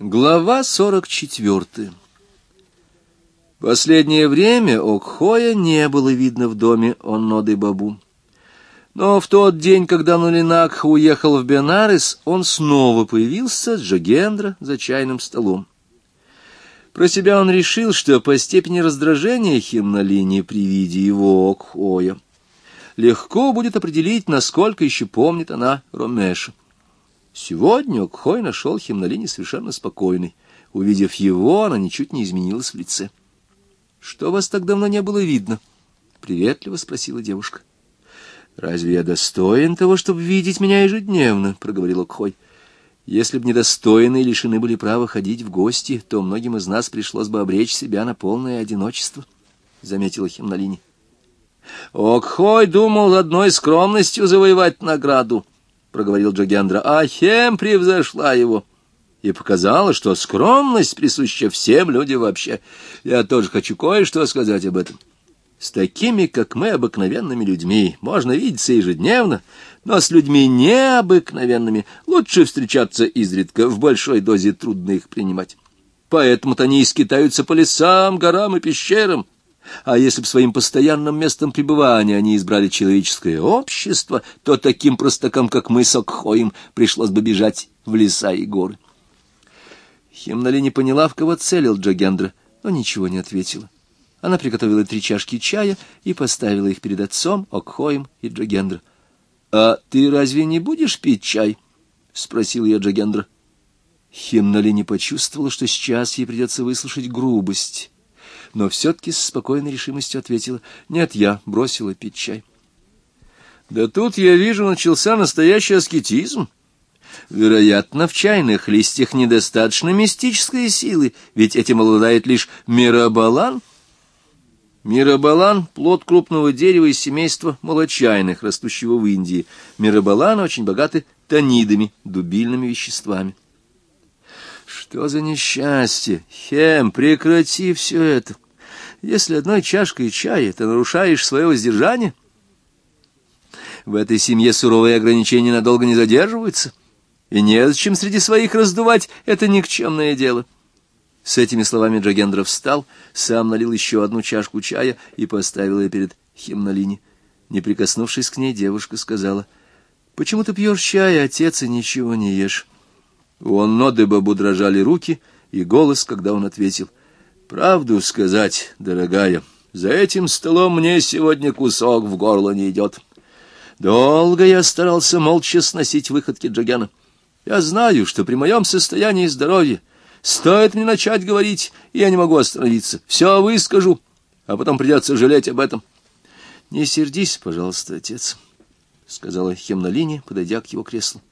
Глава сорок четвертая Последнее время Окхоя не было видно в доме Онноды Бабу. Но в тот день, когда Нулинакха уехал в Бенарес, он снова появился с Джагендра за чайным столом. Про себя он решил, что по степени раздражения Химнолини при виде его Окхоя легко будет определить, насколько еще помнит она Ромеша. Сегодня Окхой нашел Химнолини совершенно спокойной. Увидев его, она ничуть не изменилась в лице. — Что вас так давно не было видно? — приветливо спросила девушка. — Разве я достоин того, чтобы видеть меня ежедневно? — проговорил Окхой. — Если б недостойные лишены были права ходить в гости, то многим из нас пришлось бы обречь себя на полное одиночество, — заметила Химнолини. Окхой думал одной скромностью завоевать награду, — проговорил Джогендра, — а Хем превзошла его и показала, что скромность присуща всем людям вообще. Я тоже хочу кое-что сказать об этом. С такими, как мы, обыкновенными людьми, можно видеться ежедневно, но с людьми необыкновенными лучше встречаться изредка, в большой дозе трудно их принимать. Поэтому-то они и скитаются по лесам, горам и пещерам, а если бы своим постоянным местом пребывания они избрали человеческое общество, то таким простакам, как мы с пришлось бы бежать в леса и горы. Химнали не поняла, в кого целил Джагендра, но ничего не ответила. Она приготовила три чашки чая и поставила их перед отцом, Окхоем и Джагендра. — А ты разве не будешь пить чай? — спросил я Джагендра. Химнали не почувствовала, что сейчас ей придется выслушать грубость но все-таки с спокойной решимостью ответила, «Нет, я бросила пить чай». «Да тут, я вижу, начался настоящий аскетизм. Вероятно, в чайных листьях недостаточно мистической силы, ведь этим обладает лишь мирабалан». Мирабалан — плод крупного дерева из семейства молочайных, растущего в Индии. Мирабаланы очень богаты тонидами, дубильными веществами. Что за несчастье? Хем, прекрати все это. Если одной чашкой чая ты нарушаешь свое воздержание, в этой семье суровые ограничения надолго не задерживаются, и незачем среди своих раздувать это никчемное дело. С этими словами Джагендра встал, сам налил еще одну чашку чая и поставил ее перед Химнолини. Не прикоснувшись к ней, девушка сказала, «Почему ты пьешь чай, отец, и ничего не ешь?» У Оннодебабу дрожали руки и голос, когда он ответил. «Правду сказать, дорогая, за этим столом мне сегодня кусок в горло не идет. Долго я старался молча сносить выходки Джагена. Я знаю, что при моем состоянии здоровья стоит мне начать говорить, и я не могу остановиться. Все выскажу, а потом придется жалеть об этом». «Не сердись, пожалуйста, отец», — сказала Хемнолине, подойдя к его креслу.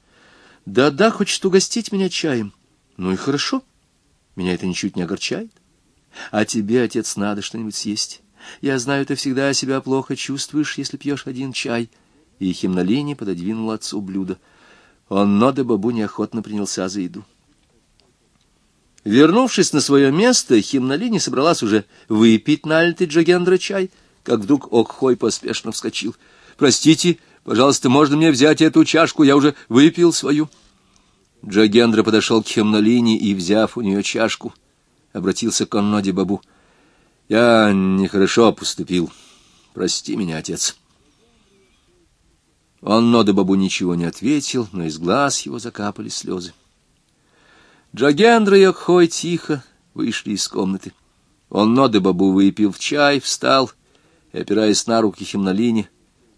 Да-да, хочет угостить меня чаем. Ну и хорошо. Меня это ничуть не огорчает. А тебе, отец, надо что-нибудь съесть. Я знаю, ты всегда себя плохо чувствуешь, если пьешь один чай. И Химнолини пододвинул отцу блюдо. Он, но да бабу неохотно принялся за еду. Вернувшись на свое место, Химнолини собралась уже выпить налитый Джагендра чай, как вдруг Окхой поспешно вскочил. — Простите, Пожалуйста, можно мне взять эту чашку? Я уже выпил свою. Джагендра подошел к Хемнолине и, взяв у нее чашку, обратился к Конноде Бабу. — Я нехорошо поступил. Прости меня, отец. Оннода Бабу ничего не ответил, но из глаз его закапали слезы. Джагендра и Окхой тихо вышли из комнаты. Оннода Бабу выпил чай, встал и, опираясь на руки Химнолине,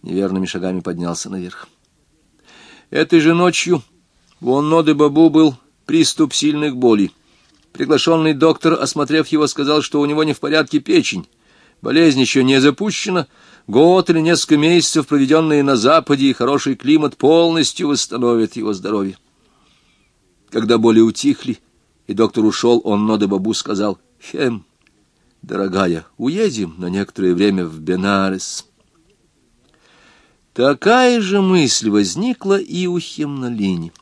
неверными шагами поднялся наверх. Этой же ночью у Онноды Бабу был приступ сильных болей. Приглашенный доктор, осмотрев его, сказал, что у него не в порядке печень. Болезнь еще не запущена. Год или несколько месяцев, проведенные на Западе, и хороший климат полностью восстановят его здоровье. Когда боли утихли, и доктор ушел, он Бабу сказал, «Хем, дорогая, уедем на некоторое время в Бенарес». Такая же мысль возникла и у Хемнолини.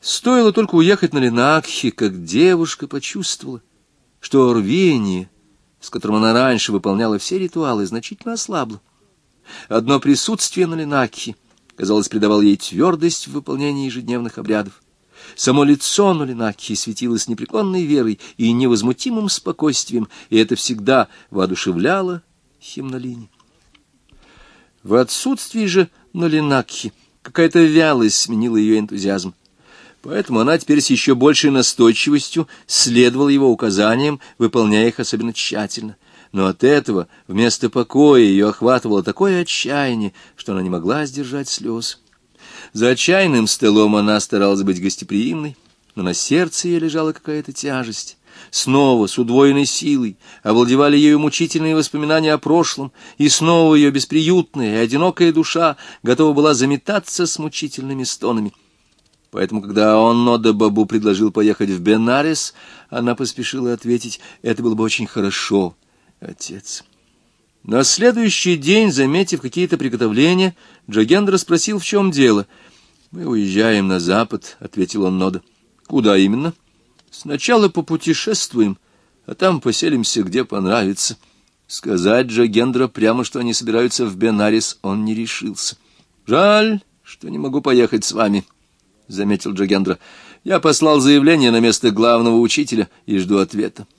Стоило только уехать на Ленакхи, как девушка почувствовала, что рвение, с которым она раньше выполняла все ритуалы, значительно ослабло. Одно присутствие на Ленакхи, казалось, придавало ей твердость в выполнении ежедневных обрядов. Само лицо Нолинакхи светилось непреклонной верой и невозмутимым спокойствием, и это всегда воодушевляло Химнолини. В отсутствии же Нолинакхи какая-то вялость сменила ее энтузиазм. Поэтому она теперь с еще большей настойчивостью следовала его указаниям, выполняя их особенно тщательно. Но от этого вместо покоя ее охватывало такое отчаяние, что она не могла сдержать слез. За чайным столом она старалась быть гостеприимной, но на сердце ее лежала какая-то тяжесть. Снова с удвоенной силой овладевали ею мучительные воспоминания о прошлом, и снова ее бесприютная и одинокая душа готова была заметаться с мучительными стонами. Поэтому, когда он Нода Бабу предложил поехать в Бенарес, она поспешила ответить, это было бы очень хорошо, отец. На следующий день, заметив какие-то приготовления, Джагендра спросил, в чем дело. «Мы уезжаем на запад», — ответил он Нода. «Куда именно?» «Сначала попутешествуем, а там поселимся, где понравится». Сказать Джагендра прямо, что они собираются в Бенарис, он не решился. «Жаль, что не могу поехать с вами», — заметил Джагендра. «Я послал заявление на место главного учителя и жду ответа».